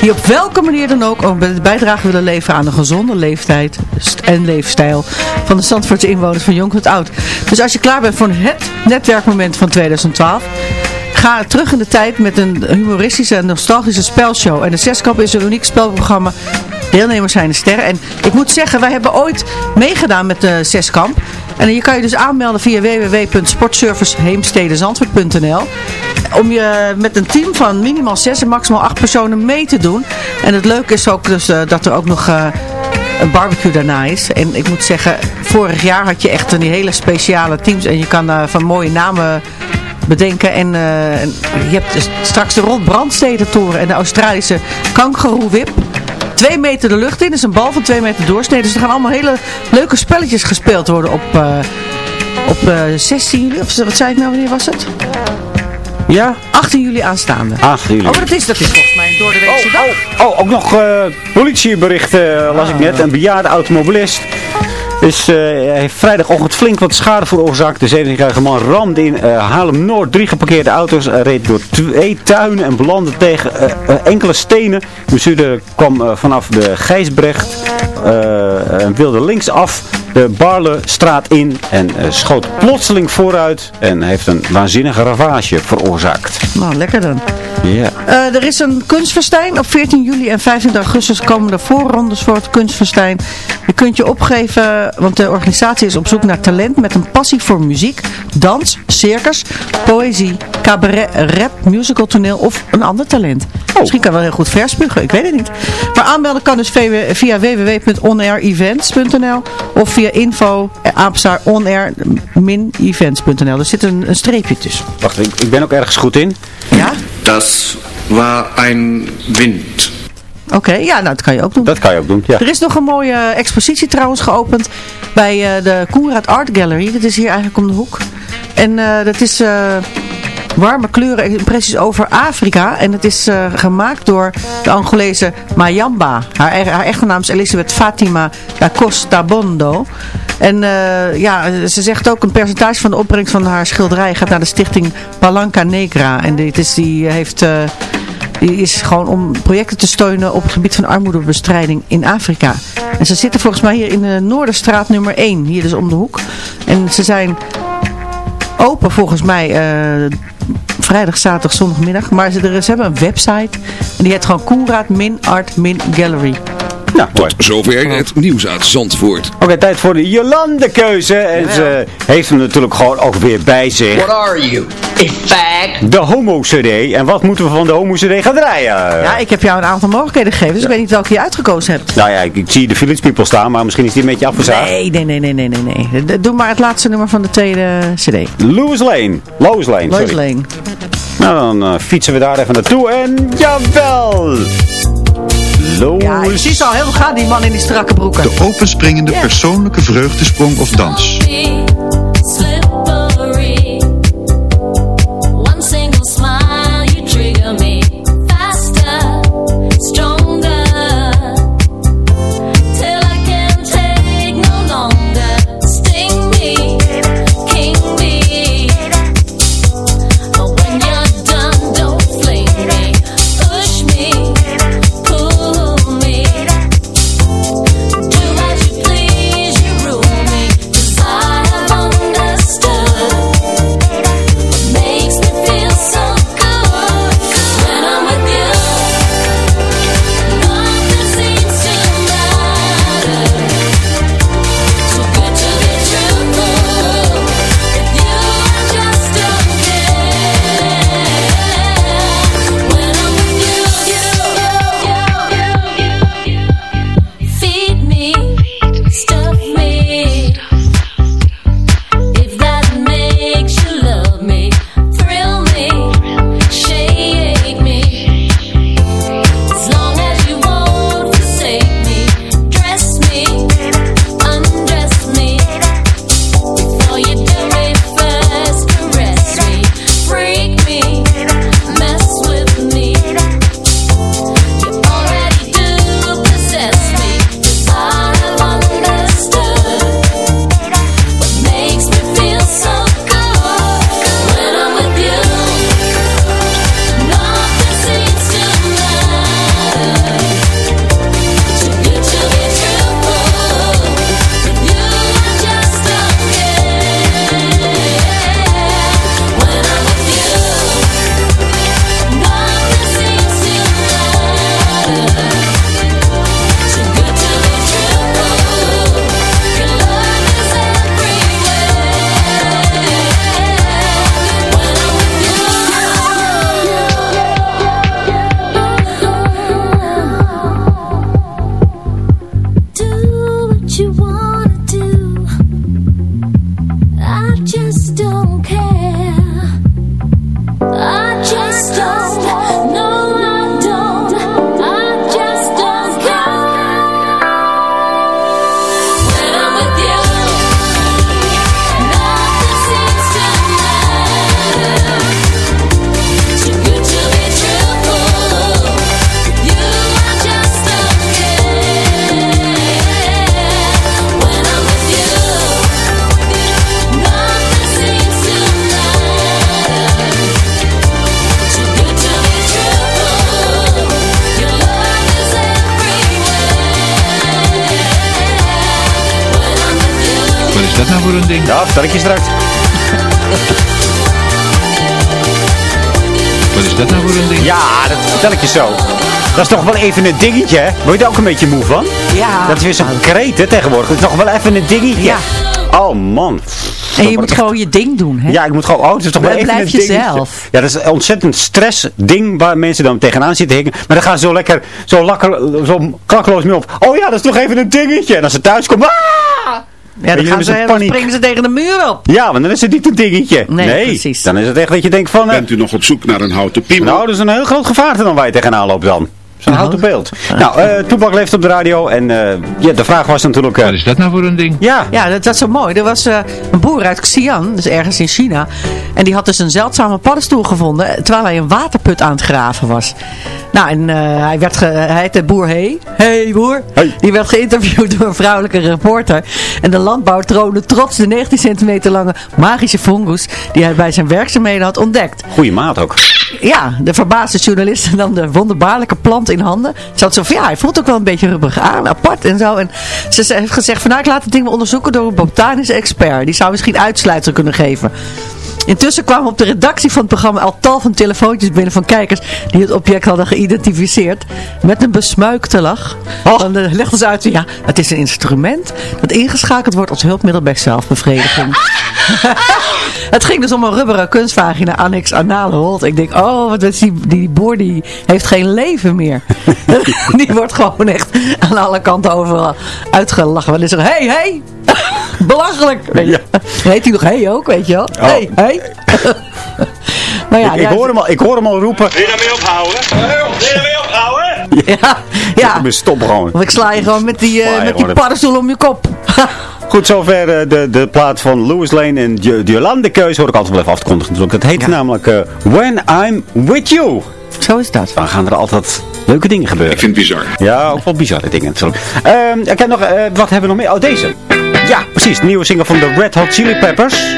Die op welke manier dan ook een bijdrage willen leveren aan een gezonde leeftijd en leefstijl van de Zandvoortse inwoners van jong tot oud. Dus als je klaar bent voor het netwerkmoment van 2012... Ga terug in de tijd met een humoristische en nostalgische spelshow. En de Zeskamp is een uniek spelprogramma. Deelnemers zijn de sterren. En ik moet zeggen, wij hebben ooit meegedaan met de Zeskamp. En je kan je dus aanmelden via www.sportserviceheemstedenzandvoort.nl Om je met een team van minimaal 6 en maximaal 8 personen mee te doen. En het leuke is ook dus uh, dat er ook nog... Uh, een barbecue daarna is. En ik moet zeggen, vorig jaar had je echt een hele speciale teams. En je kan van mooie namen bedenken. En uh, je hebt dus straks de Rond Brandstedentoren en de Australische kangaroo whip. Twee meter de lucht in, dus een bal van twee meter doorsneden. Dus er gaan allemaal hele leuke spelletjes gespeeld worden op, uh, op uh, 16 juli. Of wat zei ik nou, wanneer was het? Ja? 18 juli aanstaande. 18 juli. Oh, dat is, dat is volgens mij een door de weekse oh, dag. Oh, oh, ook nog uh, politieberichten las ah. ik net. Een bejaarde automobilist is, uh, heeft vrijdagochtend flink wat schade veroorzaakt. De 17-jarige man ramde in uh, Haarlem-Noord drie geparkeerde auto's. Reed door twee tuinen en belandde tegen enkele stenen. De bestuurder kwam vanaf de Gijsbrecht en wilde linksaf de Barlestraat in en schoot plotseling vooruit en heeft een waanzinnige ravage veroorzaakt. Nou, lekker dan. Ja. Uh, er is een kunstfestijn. Op 14 juli en 25 augustus komen er voorrondes voor het kunstfestijn. Je kunt je opgeven, want de organisatie is op zoek naar talent met een passie voor muziek, dans, circus, poëzie, cabaret, rap, musical toneel of een ander talent. Oh. Misschien kan wel heel goed verspugen, ik weet het niet. Maar aanmelden kan dus via www.onairevents.nl of via info onair-events.nl. Er zit een, een streepje tussen. Wacht, ik, ik ben ook ergens goed in. Ja? Das war ein Wind. Oké, okay, ja, nou dat kan je ook doen. Dat kan je ook doen, ja. Er is nog een mooie expositie trouwens geopend bij uh, de Koenraad Art Gallery. Dat is hier eigenlijk om de hoek. En uh, dat is uh, warme kleuren impressies over Afrika. En het is eh, gemaakt door de Angolese Mayamba. Haar, haar echte naam is Elisabeth Fatima da Costa Bondo. En eh, ja, ze zegt ook een percentage van de opbrengst van haar schilderij gaat naar de stichting Palanca Negra. En dit is, die heeft... eh, die is gewoon om projecten te steunen op het gebied van armoedebestrijding in Afrika. En ze zitten volgens mij hier in de Noorderstraat nummer 1, hier dus om de hoek. En ze zijn open volgens mij eh, vrijdag, zaterdag, zondagmiddag. Maar ze, er, hebben een website en die heet gewoon Koenraad Min Art Min Gallery. Nou, mooi. Zover het nieuws uit Zandvoort. Oké, tijd voor de Jolande keuze. En ze heeft hem natuurlijk gewoon ook weer bij zich. What are you? A fag? De homo-cd. En wat moeten we van de homo-cd gaan draaien? Ja, ik heb jou een aantal mogelijkheden gegeven, dus ik weet niet welke je uitgekozen hebt. Nou ja, ik, ik zie de Village People staan, maar misschien is die een beetje afgezaagd. Nee, nee, nee, nee, nee, nee, Doe maar het laatste nummer van de tweede cd. Louis Lane. Lois Lane, Lois sorry. Lane. Nou, dan eh, fietsen we daar even naartoe en jawel! Lois. Ja, je ziet al heel gaan die man in die strakke broeken. De openspringende persoonlijke vreugdesprong of dans. Just don't voor een ding? Ja, vertel ik je straks. Wat is dat nou voor een ding? Ja, dat vertel ik je zo. Dat is toch wel even een dingetje, hè? Word je daar ook een beetje moe van? Ja. Dat is weer zo'n kreet, hè, tegenwoordig. Het is nog wel even een dingetje. Ja. Oh, man. En je moet gewoon je ding doen, hè? Ja, ik moet gewoon, oh, het is toch wel even blijf een dingetje. jezelf. Ja, dat is een ontzettend stress ding waar mensen dan tegenaan zitten hikken. Maar dan gaan ze zo lekker, zo, lakker, zo klakkeloos mee op. Oh ja, dat is toch even een dingetje. En als ze thuis komen, ah! Ja, dan, gaan ze, dan springen ze tegen de muur op. Ja, want dan is het niet een dingetje. Nee, precies. Dan is het echt dat je denkt van... Bent u nog op zoek naar een houten piemel? nou, dat is een heel groot gevaarte dan waar je tegenaan loopt dan. Zo'n houten beeld. Nou, eh Toebak leeft op de radio en eh, ja, de vraag was natuurlijk... Wat is dat nou voor een ding? Ja. Ja, dat, dat is zo mooi. Er was eh, een boer uit Xi'an, dus ergens in China. En die had dus een zeldzame paddenstoel gevonden, terwijl hij een waterput aan het graven was. Nou, en eh, hij werd, ge, hij heette boer Hey. Hey boer. Die werd geïnterviewd door een vrouwelijke reporter. En de landbouw troonde trots de 19 centimeter lange magische fungus die hij bij zijn werkzaamheden had ontdekt. Goeie maat ook. Ja, de verbaasde journalist nam de wonderbaarlijke plant in handen. Ze had zo van, ja, hij voelt ook wel een beetje rubberig aan, apart en zo. En ze heeft gezegd van, nou, ik laat het ding onderzoeken door een botanische expert. Die zou misschien uitsluitsel kunnen geven. Intussen kwamen op de redactie van het programma al tal van telefoontjes binnen van kijkers die het object hadden geïdentificeerd. Met een besmuikte lach. Dan eh, legden ze uit, ja, het is een instrument dat ingeschakeld wordt als hulpmiddel bij zelfbevrediging. het ging dus om een rubberen kunstvagina annex anale holt. Ik denk, oh, wat is die, die boer die heeft geen leven meer. die wordt gewoon echt aan alle kanten overal uitgelachen. Dan is er, hey, hey, belachelijk. Weet je. Heet hij nog hey ook, weet je wel. Hey, hey. maar ja, ik, hoor hem al, ik hoor hem al roepen. Wil je daarmee ophouden? Wil je daarmee ophouden? ja, ja. Ik stop gewoon. Of ik sla je gewoon met die, eh, je met die de- paddenstoel om je kop. Goed, zover eh, de, de plaat van Louis Lane en Jolande Keus. Hoor ik altijd wel even afgekondigd natuurlijk. Dat heet namelijk eh, When I'm With You. Zo is dat. Dan gaan er altijd leuke dingen gebeuren. Ik vind het bizar. Ja, ook wel bizarre dingen natuurlijk. Ehm, ik heb nog, eh, wat hebben we nog meer? Oh, deze. Ja, precies. Nieuwe single van de Red Hot Chili Peppers.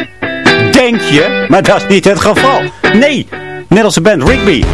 Denk je, maar dat is niet het geval. Nee, net als de band Rigby.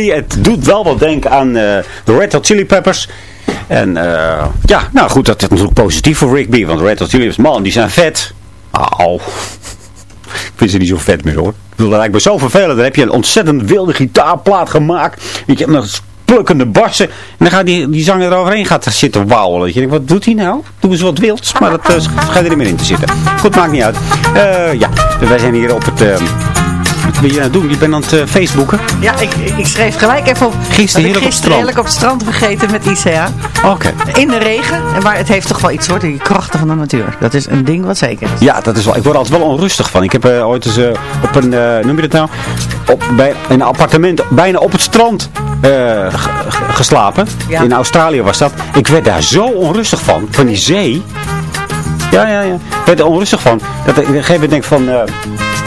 Het doet wel wat denken aan eh, de Red Hot Chili Peppers. En eh, ja, nou goed, dat is natuurlijk positief voor Rigby. Want de Red Hot Chili Peppers, man, die zijn vet. Au. Ik vind ze niet zo vet meer hoor. Ik bedoel, dat lijkt me zo vervelend. Dan heb je een ontzettend wilde gitaarplaat gemaakt. Je, met plukkende bassen. En dan gaat die, die zanger eroverheen gaat zitten wauwelen. Je denkt, wat doet hij nou? Doe eens wat wilds. Maar dat uh, schijnt er niet meer in te zitten. Goed, maakt niet uit. Eh, ja, wij zijn hier op het... eh, wat ben je aan het doen? Je bent aan het eh, Facebooken. Ja, ik, ik schreef gelijk even op. Gisteren heerlijk op strand. heerlijk op het strand vergeten met ICA. Oké. In de regen. En Maar het heeft toch wel iets hoor, die krachten van de natuur. Dat is een ding wat zeker is. Ja, dat is wel. Ik word er altijd wel onrustig van. Ik heb eh, ooit eens eh, op een, noem je dat nou? Op, bij een appartement bijna op het strand geslapen. Ja. In Australië was dat. Ik werd daar zo onrustig van. Van die zee. Ja, ja, ja. Ik werd er onrustig van. Dat ik op een gegeven moment denk van... eh,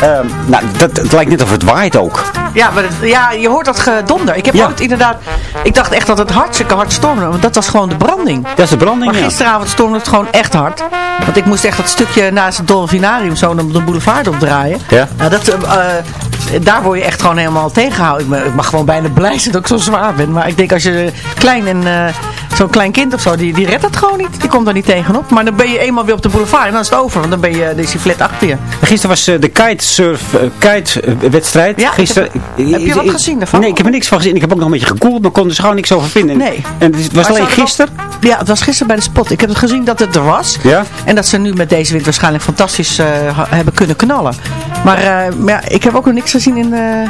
eh, nou, dat, het lijkt net of het waait ook. Ja, maar het- ja, je hoort dat gedonder. Ik heb ooit inderdaad... Ik dacht echt dat het hartstikke hard stormde. Want dat was gewoon de branding. Dat is de branding, Maar ja. gisteravond stormde het gewoon echt hard. Want ik moest echt dat stukje naast het Dolfinarium zo de boulevard opdraaien. Ja. Nou, dat, eh, eh, daar word je echt gewoon helemaal tegengehouden. Ik, mag gewoon bijna blij zijn dat ik zo zwaar ben. Maar ik denk als je klein en eh, zo'n klein kind of zo, die, die redt het gewoon niet. Die komt er niet tegenop. Maar dan ben je eenmaal weer op de boulevard en dan is het over. Want dan ben je, dan is die flat achter je. Gisteren was de kitesurf uh, kite-wedstrijd. Ja, Gisteren, heb- je wat gezien daarvan? Nee, ik heb er niks van gezien. Ik heb ook nog een beetje gegoogeld, maar kon er dus gewoon niks over vinden. Nee. En het was Maar alleen er wel- gisteren. Ja, het was gisteren bij de spot. Ik heb het gezien dat het er was. Ja? En dat ze nu met deze wind waarschijnlijk fantastisch eh, hebben kunnen knallen. Maar, eh, maar ja, ik heb ook nog niks gezien in, eh,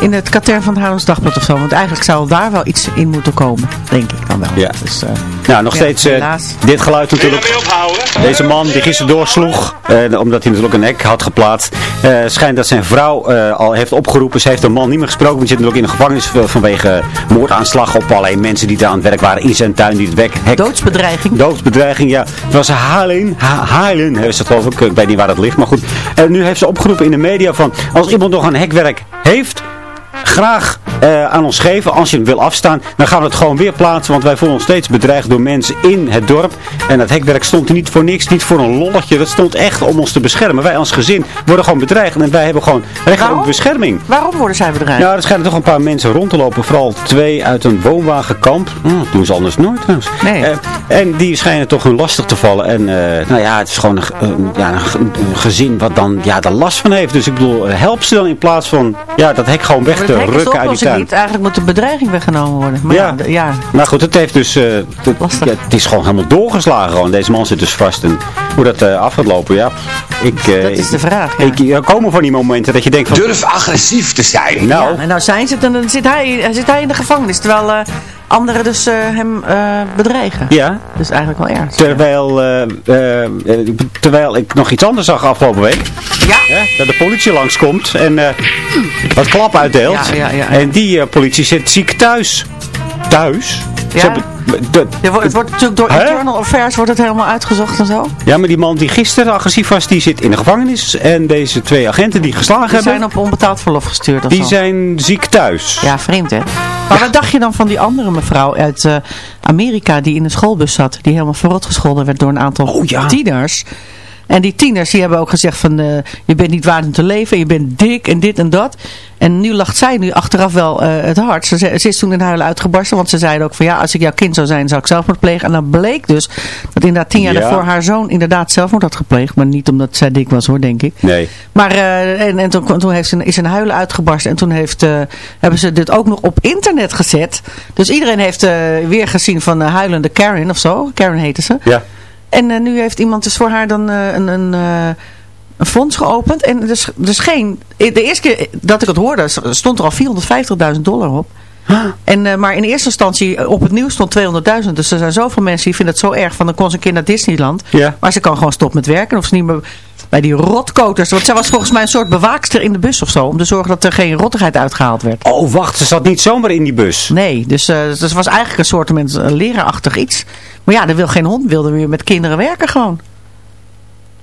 in het katern van het Haarlems Dagblad of zo. Want eigenlijk zou daar wel iets in moeten komen. Denk ik dan wel. Ja. Dus, eh, Nou, nog ja, steeds eh, helaas. dit geluid natuurlijk. Deze man die gisteren doorsloeg, eh, omdat hij natuurlijk een hek had geplaatst. eh, schijnt dat zijn vrouw eh, al heeft opgeroepen. Ze heeft man niet meer gesproken, want ze zit natuurlijk in de gevangenis v- vanwege moordaanslag op allerlei mensen die daar aan het werk waren in zijn tuin. Die het hek, Doodsbedreiging. Doodsbedreiging, ja. Het was Haarlem. Ha is het geloof ik. Ik weet niet waar dat ligt, maar goed. En nu heeft ze opgeroepen in de media van... Als iemand nog een hekwerk heeft... Graag eh, aan ons geven. Als je hem wil afstaan, dan gaan we het gewoon weer plaatsen. Want wij voelen ons steeds bedreigd door mensen in het dorp. En dat hekwerk stond er niet voor niks. Niet voor een lolletje. Dat stond echt om ons te beschermen. Wij als gezin worden gewoon bedreigd. En wij hebben gewoon recht op bescherming. Waarom worden zij bedreigd? Ja, er schijnen toch een paar mensen rond te lopen. Vooral twee uit een woonwagenkamp. Hm, dat doen ze anders nooit trouwens. Nee. Eh, en die schijnen toch hun lastig te vallen. En eh, nou ja, het is gewoon een, ja, een gezin wat dan ja, er last van heeft. Dus ik bedoel, help ze dan in plaats van ja, dat hek gewoon weg Maar te het hek is de rukken uit die oplossing tuin. niet. Eigenlijk moet de bedreiging weggenomen worden. Maar ja, Ja. d- ja. Maar goed, het heeft dus, eh, het, Lastig. ja, het is gewoon helemaal doorgeslagen gewoon. Deze man zit dus vast. En hoe dat eh, af gaat lopen, ja. Ik, eh, Dat is de vraag, ja. Ik, er komen van die momenten dat je denkt van... Durf agressief te zijn. Nou, Ja, en nou zijn ze dan zit hij, zit hij in de gevangenis. Terwijl eh, anderen dus eh, hem eh, bedreigen. ja. Dus eigenlijk wel erg. Terwijl, eh, terwijl ik nog iets anders zag afgelopen week. Ja. Hè, dat de politie langskomt en wat klap uitdeelt. Ja, ja. En die politie zit ziek thuis. Thuis? Ja. hebben- de- Ja, wordt- het wordt natuurlijk door Hè? Internal Affairs wordt het helemaal uitgezocht en zo. ja, maar die man die gisteren agressief was, die zit in de gevangenis. En deze twee agenten die geslagen Die hebben, zijn op onbetaald verlof gestuurd of die zo. zijn ziek thuis. Ja, vreemd hè. Maar wat dacht je dan van die andere mevrouw uit eh, Amerika die in de schoolbus zat? Die helemaal verrot gescholden werd door een aantal Oh, ja. tieners. En die tieners die hebben ook gezegd van eh, je bent niet waard om te leven, je bent dik en dit en dat. En nu lacht zij nu achteraf wel eh, het hart. Ze, ze is toen in huilen uitgebarsten, want ze zeiden ook van ja, als ik jouw kind zou zijn, zou ik zelfmoord plegen. En dan bleek dus dat inderdaad tien jaar Ja. daarvoor haar zoon inderdaad zelfmoord had gepleegd. Maar niet omdat zij dik was hoor, denk ik. Nee. Maar eh, en, en toen, toen heeft ze, is ze een huilen uitgebarsten. En toen heeft, hebben ze dit ook nog op internet gezet. Dus iedereen heeft weer gezien van huilende Karen of zo. Karen heette ze. Ja. En eh, nu heeft iemand dus voor haar dan eh, een, een, eh, een fonds geopend. En dus, dus geen... De eerste keer dat ik het hoorde stond er al 450.000 dollar op. En, maar in eerste instantie op het nieuws stond 200.000. Dus er zijn zoveel mensen die vinden het zo erg van dan kon ze een keer naar Disneyland. Ja. Maar ze kan gewoon stoppen met werken. Of ze niet meer bij die rotkoters. Want zij was volgens mij een soort bewaakster in de bus of zo. Om te zorgen dat er geen rottigheid uitgehaald werd. Oh, wacht, ze zat niet zomaar in die bus. Nee, dus, dus het was eigenlijk een soort uh, leraarachtig iets. Maar ja, er wil geen hond wilde weer met kinderen werken gewoon.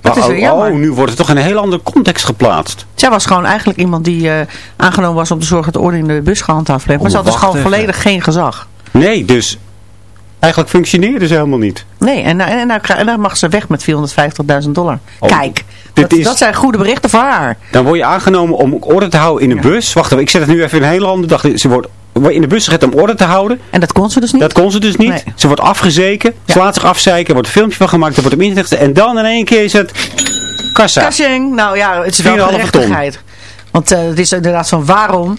Dat is oh, weer jammer. oh, nu wordt het toch in een heel andere context geplaatst. Zij was gewoon eigenlijk iemand die eh, aangenomen was om te zorgen dat de orde in de bus gehandhaafd bleef. Maar Oh, ze had dus wacht gewoon even. volledig geen gezag. Nee, dus eigenlijk functioneerde ze helemaal niet. Nee, en, en, nou en dan mag ze weg met 450.000 dollar. Oh, Kijk, dat, is- dat zijn goede berichten voor haar. Dan word je aangenomen om orde te houden in een bus. Wacht even, ik zet het nu even in een hele andere dag. Ze wordt in de bus gezet om orde te houden. En dat kon ze dus niet? Dat kon ze dus niet. Nee. Ze wordt afgezeken. Ze laat zich afzeiken. Er wordt een filmpje van gemaakt. Er wordt op internet gezet. En dan in één keer is het kassa. Kassing. Nou ja, het is wel 4,5 ton. gerechtigheid. Want eh, het is inderdaad van waarom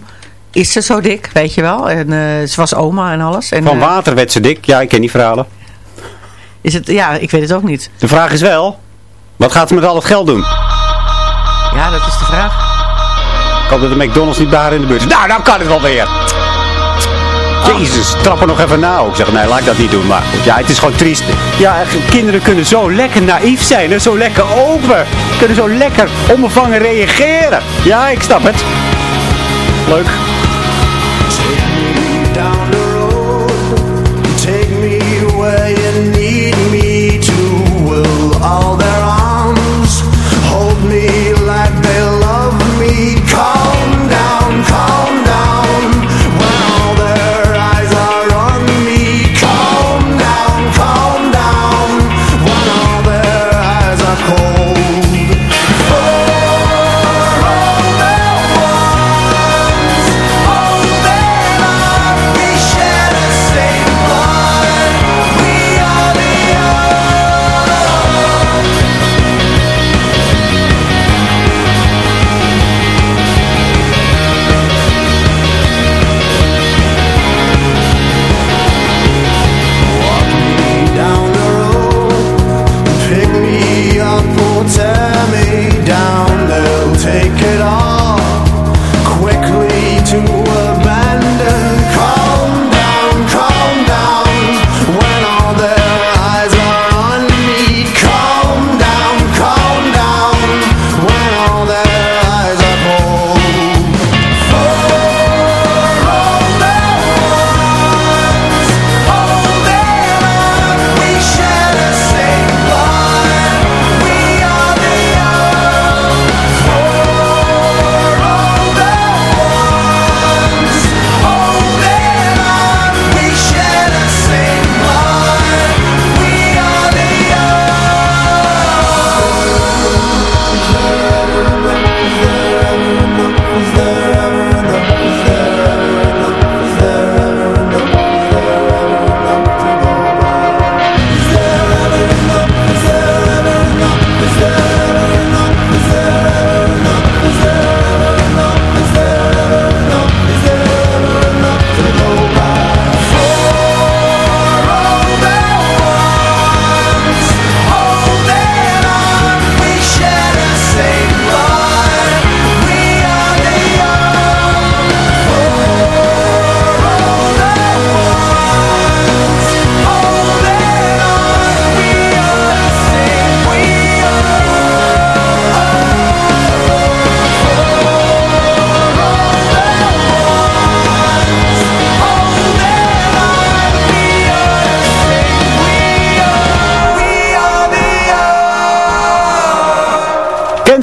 is ze zo dik, weet je wel. En eh, ze was oma en alles. En, Van eh, water werd ze dik. Ja, ik ken die verhalen. is het, ja, ik weet het ook niet. De vraag is wel, wat gaat ze met al het geld doen? Ja, dat is de vraag. Ik hoop dat de McDonald's niet daar in de buurt is. Nou, nou kan het wel weer. Jezus, trap er nog even na. Ik zeg, nee, laat ik dat niet doen. Maar goed, ja, het is gewoon triest. Ja, kinderen kunnen zo lekker naïef zijn. En zo lekker open. Kunnen zo lekker onbevangen reageren. Ja, ik snap het. Leuk. Take me where you need me to. Will all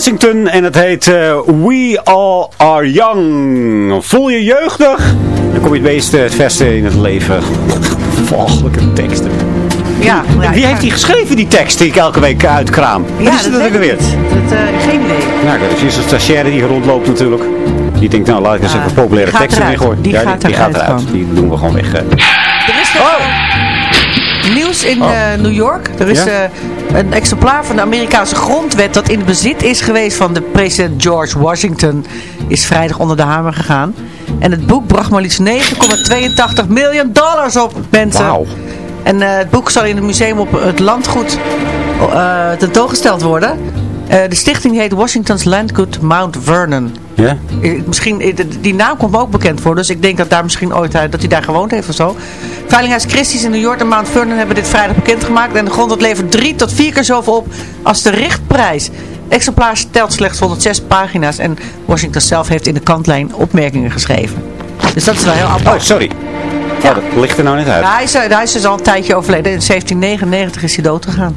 Kensington en het heet eh, We All Are Young. Voel je jeugdig? Dan kom je het meest het verste in het leven. Volgelijke teksten. Ja, ja, Wie heeft die geschreven, die tekst die ik elke week uitkraam? Wat Ja, is dat weet weer? ik. Dat, eh, geen idee. Nou, dat is een stagiaire die rondloopt natuurlijk. Die denkt, nou laat ik eens even populaire gaat teksten eruit. erin gooien. Die ja, gaat die, die gaat eruit eruit. Die doen we gewoon weg. Er is nog, eh, nieuws in Oh. eh, New York. Er is Ja? Een exemplaar van de Amerikaanse grondwet dat in bezit is geweest van de president George Washington. Is vrijdag onder de hamer gegaan. En het boek bracht maar liefst 9,82 miljoen dollars op, mensen. Wauw. En eh, het boek zal in het museum op het landgoed eh, tentoongesteld worden. Eh, de stichting heet Washington's Landgood Mount Vernon. Ja? Eh, Misschien, eh, die naam komt me ook bekend voor, dus ik denk dat daar misschien ooit hij- dat hij daar gewoond heeft of zo. Veilinghuis Christie's in New York en Mount Vernon hebben dit vrijdag bekendgemaakt. En de grond levert drie tot vier keer zoveel op als de richtprijs. Het exemplaar telt slechts 106 pagina's en Washington zelf heeft in de kantlijn opmerkingen geschreven. Dus dat is wel heel apart. Oh, sorry. Oh, dat ligt er nou net uit. Ja, hij, is, eh, hij is dus al een tijdje overleden. In 1799 is hij dood gegaan.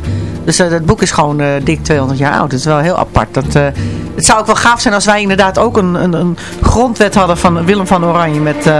Dus eh, dat boek is gewoon eh, dik 200 jaar oud. Dat is wel heel apart. Dat, eh, het zou ook wel gaaf zijn als wij inderdaad ook een, een, een grondwet hadden van Willem van Oranje. Met,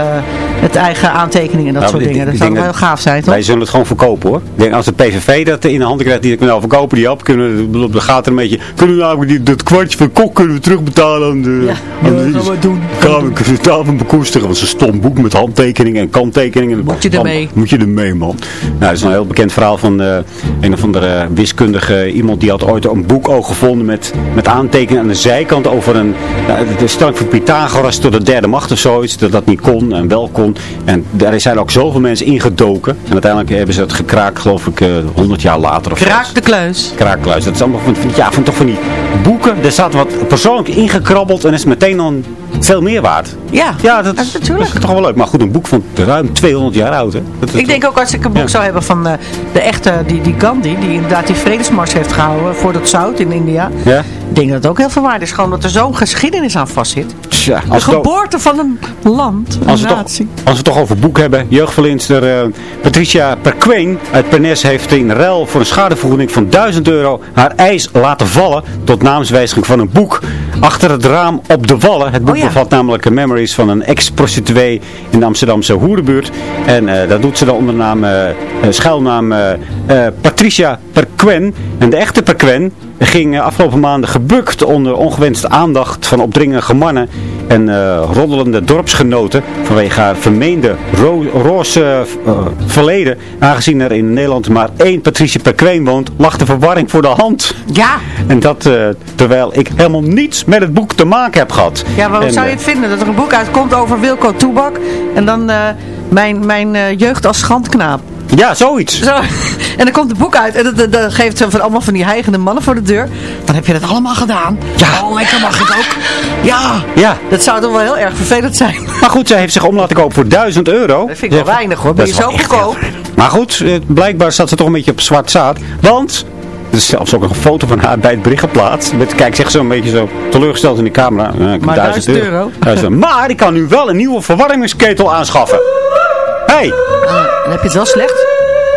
eh, met eigen aantekeningen en dat Nou, soort ik- dingen. Dat ik zou wel heel gaaf zijn, toch? Wij zullen het gewoon verkopen hoor. Ik denk als de PVV dat in de handen krijgt, die kunnen nou verkopen die app, kunnen, we- dan gaat er een beetje, kunnen we nou die, dat kwartje van kok kunnen we terugbetalen aan de, Ja, aan de gaan we doen. Kunnen we tafel bekoestigen. Want het is een stom boek met handtekeningen en kanttekeningen. Moet je ermee? Moet je ermee man. Nou, dat is een heel bekend verhaal van eh, een of andere wiskundige, iemand die had ooit een boek ook gevonden met, met aantekeningen aan de zijkant over een, nou, de stelling van Pythagoras tot de derde macht of zoiets, dat dat niet kon en wel kon. En daar zijn ook zoveel mensen ingedoken. En uiteindelijk hebben ze het gekraakt, geloof ik, eh, 100 jaar later of. Kraak de kluis. Kraakkluis. Dat is allemaal van, van, ja, van toch van die boeken. Er staat wat persoonlijk ingekrabbeld en is meteen dan veel meer waard. Ja, Ja, dat, is- natuurlijk. dat is toch wel leuk. Maar goed, een boek van ruim 200 jaar oud. Hè? Dat, Ik denk ook als ik een boek Ja. zou hebben van eh, de echte, die, die Gandhi, die inderdaad die vredesmars heeft gehouden voor dat zout in India. Ja? Ik denk dat het ook heel veel waard is. Gewoon dat er zo'n geschiedenis aan vastzit. Tja, De we geboorte van een land, een als, we natie. toch, als we het toch over boek hebben. Jeugdverlinster eh, Patricia Perqueen uit Pernes heeft in ruil voor een schadevergoeding van 1000 euro haar eis laten vallen. Tot naamswijziging van een boek. Achter het raam op de Wallen. Het boek Oh ja. bevat namelijk memories van een ex-prostituee in de Amsterdamse hoerenbuurt. En eh, dat doet ze dan onder de naam, eh, schuilnaam Patricia Perquen. En de echte Perquen ging afgelopen maanden gebukt onder ongewenste aandacht van opdringerige mannen en eh, roddelende dorpsgenoten vanwege haar vermeende ro roze eh, verleden. Aangezien er in Nederland maar één Patricia Perqueen woont, lag de verwarring voor de hand. Ja, En dat eh, terwijl ik helemaal niets met het boek te maken heb gehad. ja waarom En, zou je het vinden? Dat er een boek uitkomt over Wilco Toebak en dan mijn, mijn jeugd als schandknaap. Ja, zoiets. Zo. En dan komt het boek uit en dat, dat, dat geeft ze van allemaal van die heigende mannen voor de deur. Dan heb je dat allemaal gedaan. Ja. Oh, lekker mag ik ook. Ja. Ja. Dat zou toch wel heel erg vervelend zijn. Maar goed, zij heeft zich om laten kopen voor 1000 euro. Dat vind ik wel weinig hoor. Ben je Dat is zo goedkoop? Maar goed, eh, blijkbaar staat ze toch een beetje op zwart zaad. Want, er is zelfs ook een foto van haar bij het bericht geplaatst. Met, kijk, zeg zo een beetje zo teleurgesteld in de camera. Eh, ik Maar 1000 euro. 1000 euro. Maar ik kan nu wel een nieuwe verwarmingsketel aanschaffen. Hé, hey, Dan heb je het wel slecht.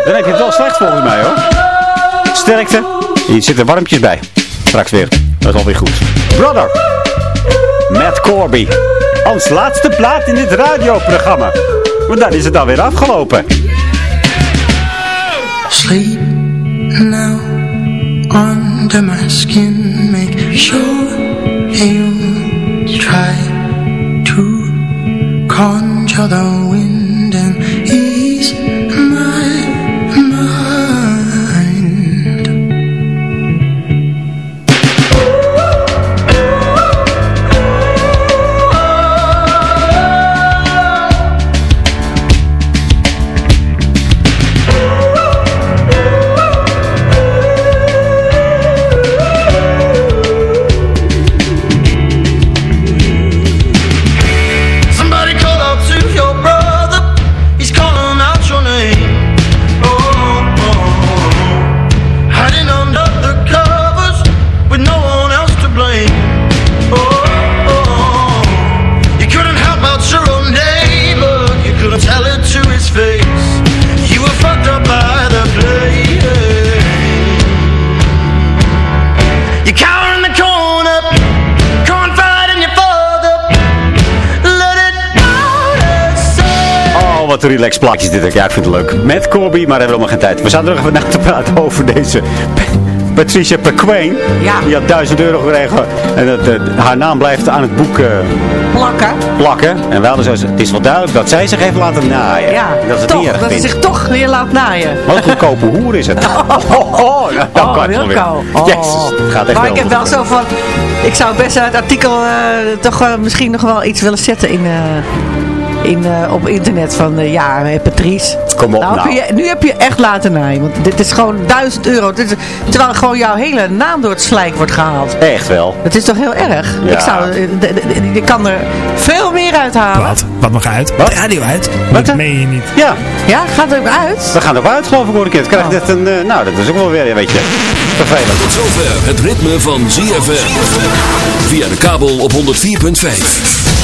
dan heb je het wel slecht volgens mij hoor. Sterkte. Hier zitten warmpjes bij. Straks weer. Dat is alweer goed. Brother. Matt Corby. Ons laatste plaat in dit radioprogramma. Want dan is het alweer afgelopen. Sleep now under my skin. Make sure you try to conjure the wind relaxed plaatjes dit ook. Ja, ik vind het leuk. Met Corby, maar hebben we helemaal geen tijd. We zaten er nog even na te praten over deze Patricia Perqueen. Ja. Die had 1000 euro gekregen. En dat, eh, haar naam blijft aan het boek eh, Plakken. plakken. En wel dus, het is wel duidelijk dat zij zich heeft laten naaien. Ja, dat is het toch. Dat ze zich toch weer laat naaien. Wat een goedkope hoer is het. Oh, oh, oh, nou, dan kan het wel weer. Wilco. Oh. Jezus, het gaat echt maar ik heb wel zo van... Ik zou best uit het artikel eh, toch misschien nog wel iets willen zetten in... in, eh, op internet van, eh, ja, eh, Patrice. Kom op nou. nou. Heb je, nu heb je echt laten naaien. Want dit is gewoon 1000 euro. Dit is, terwijl gewoon jouw hele naam door het slijk wordt gehaald. Echt wel. Dat is toch heel erg? Ja. Ik zou, je kan er veel meer uithalen. Wat? Wat mag uit? Wat? De radio uit? Wat? Dat meen je niet. Ja, Ja, gaat er ook uit? we gaan erop uit geloof ik hoor ik het. Krijg je Oh. dit een, nou, dat is ook wel weer een beetje vervelend. Tot zover het ritme van ZFM. Via de kabel op 104.5.